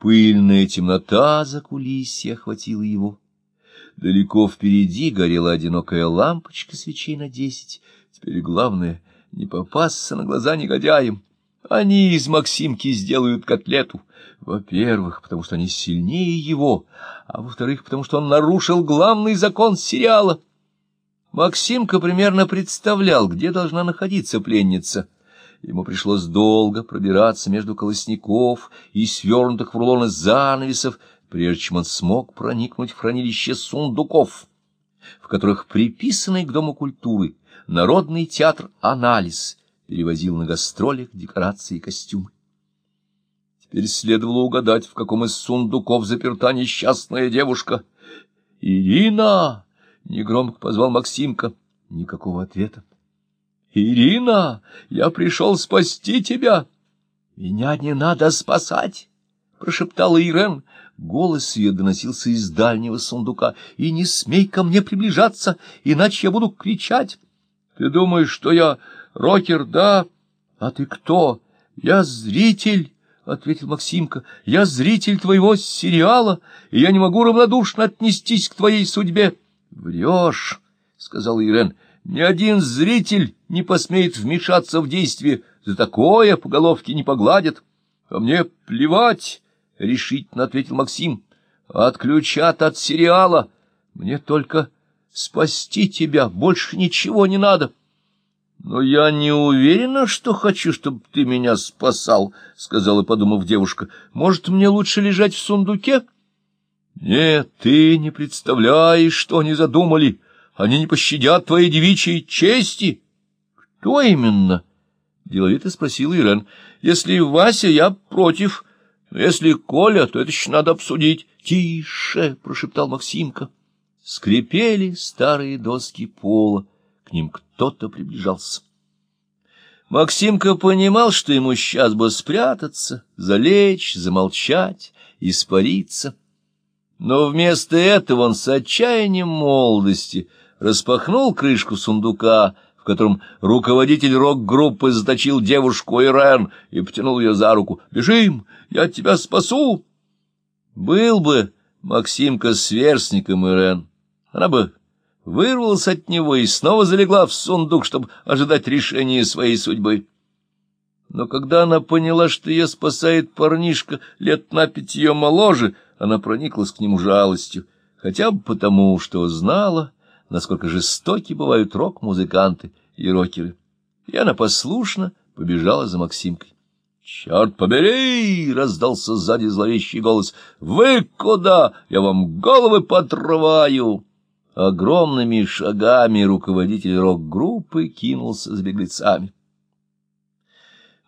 Пыльная темнота за кулисье охватила его. Далеко впереди горела одинокая лампочка свечей на десять. Теперь главное — не попасться на глаза негодяям. Они из Максимки сделают котлету. Во-первых, потому что они сильнее его, а во-вторых, потому что он нарушил главный закон сериала. Максимка примерно представлял, где должна находиться пленница. Ему пришлось долго пробираться между колосников и свернутых в рулоны занавесов, прежде чем он смог проникнуть в хранилище сундуков, в которых приписанный к Дому культуры Народный театр «Анализ» перевозил на гастролях декорации и костюмы. Теперь следовало угадать, в каком из сундуков заперта несчастная девушка. «Ирина!» — негромко позвал Максимка. Никакого ответа. «Ирина, я пришел спасти тебя!» «Меня не надо спасать!» — прошептала Ирен. Голос ее доносился из дальнего сундука. «И не смей ко мне приближаться, иначе я буду кричать!» «Ты думаешь, что я рокер, да? А ты кто? Я зритель!» — ответил Максимка. — Я зритель твоего сериала, и я не могу равнодушно отнестись к твоей судьбе. — Врешь, — сказал Ирен. — Ни один зритель не посмеет вмешаться в действие. За такое по головке не погладят. — А мне плевать, — решительно ответил Максим. — Отключат от сериала. Мне только спасти тебя, больше ничего не надо. — «Но я не уверена, что хочу, чтобы ты меня спасал», — сказала, подумав девушка. «Может, мне лучше лежать в сундуке?» «Нет, ты не представляешь, что они задумали. Они не пощадят твоей девичьей чести». «Кто именно?» — деловито спросил Ирен. «Если Вася, я против. Но если Коля, то это еще надо обсудить». «Тише!» — прошептал Максимка. Скрипели старые доски пола. К ним кто-то приближался. Максимка понимал, что ему сейчас бы спрятаться, залечь, замолчать, испариться. Но вместо этого он с отчаянием молодости распахнул крышку сундука, в котором руководитель рок-группы заточил девушку Ирен и потянул ее за руку. «Бежим! Я тебя спасу!» Был бы Максимка сверстником Ирен, она бы вырвалась от него и снова залегла в сундук, чтобы ожидать решения своей судьбы. Но когда она поняла, что ее спасает парнишка лет на пять ее моложе, она прониклась к нему жалостью, хотя бы потому, что знала, насколько жестоки бывают рок-музыканты и рокеры. И она послушно побежала за Максимкой. «Черт побери!» — раздался сзади зловещий голос. «Вы куда? Я вам головы подрываю!» Огромными шагами руководитель рок-группы кинулся с беглецами.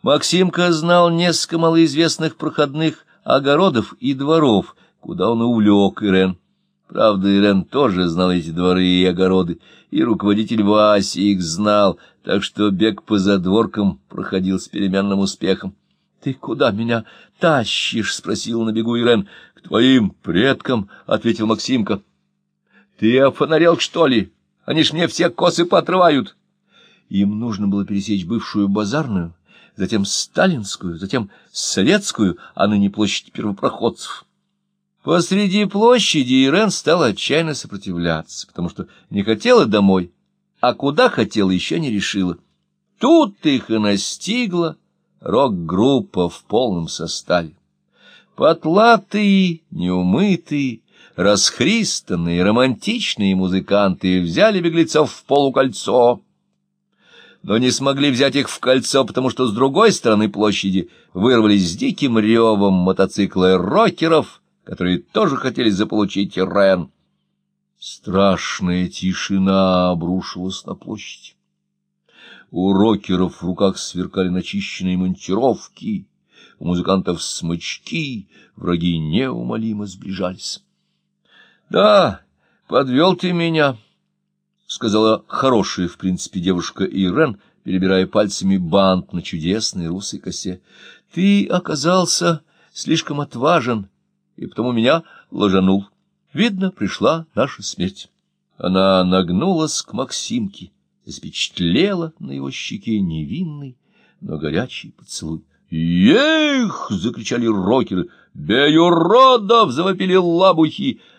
Максимка знал несколько малоизвестных проходных огородов и дворов, куда он увлек Ирен. Правда, Ирен тоже знал эти дворы и огороды, и руководитель Васи их знал, так что бег по задворкам проходил с переменным успехом. — Ты куда меня тащишь? — спросил на бегу Ирен. — К твоим предкам, — ответил Максимка. Ты офонарел, что ли? Они ж мне все косы поотрывают. Им нужно было пересечь бывшую базарную, затем сталинскую, затем советскую, а ныне площадь первопроходцев. Посреди площади Ирен стала отчаянно сопротивляться, потому что не хотела домой, а куда хотела, еще не решила. Тут их и настигла рок-группа в полном составе. Потлатые, неумытые, расхристанные, романтичные музыканты взяли беглецов в полукольцо, но не смогли взять их в кольцо, потому что с другой стороны площади вырвались с диким ревом мотоциклы рокеров, которые тоже хотели заполучить Рен. Страшная тишина обрушилась на площадь. У рокеров в руках сверкали начищенные монтировки, у музыкантов смычки, враги неумолимо сближались. Да, подвел ты меня, — сказала хорошая, в принципе, девушка Ирен, перебирая пальцами бант на чудесной русой косе. Ты оказался слишком отважен, и потому меня ложанул. Видно, пришла наша смерть. Она нагнулась к Максимке, запечатлела на его щеке невинный, но горячий поцелуй. «Эх!» — закричали рокеры. «Бей уродов!» — завопили лабухи.